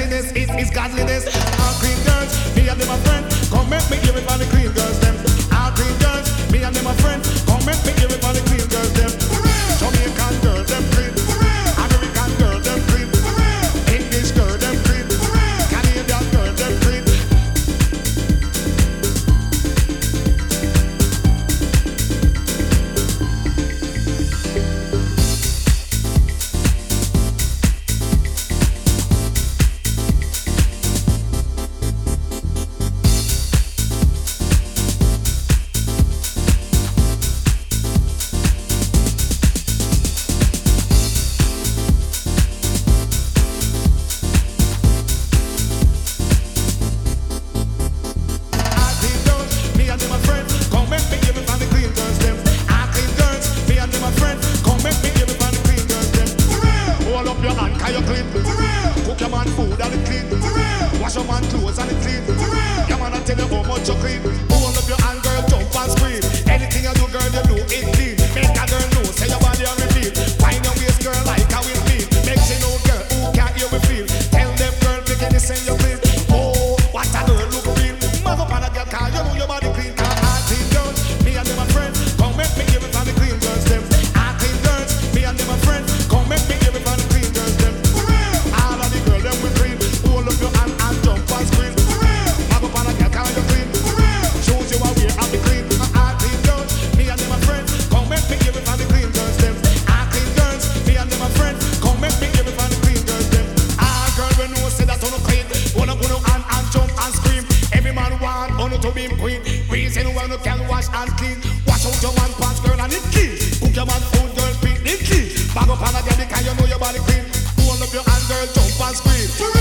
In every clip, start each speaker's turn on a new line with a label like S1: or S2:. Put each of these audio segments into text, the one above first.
S1: it is godliness. Are you clean? Cook your man food and it clean. For real. Wash your man clothes and it clean. For real. Your man I tell you how much you clean. and scream.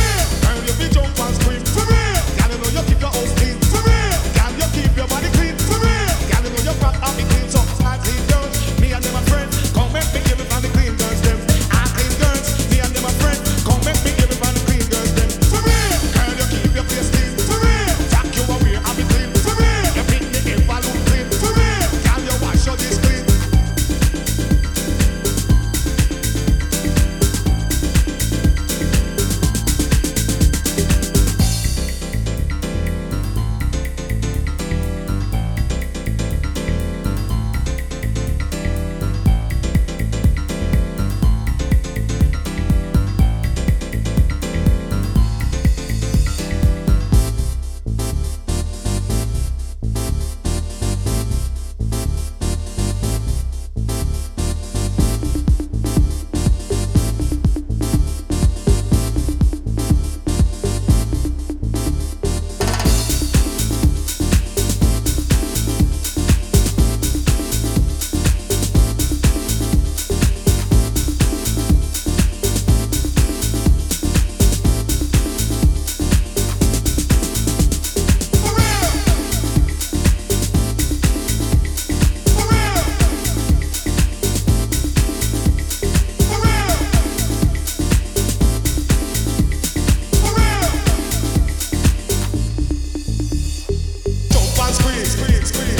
S1: squeeze, squeeze, squeeze.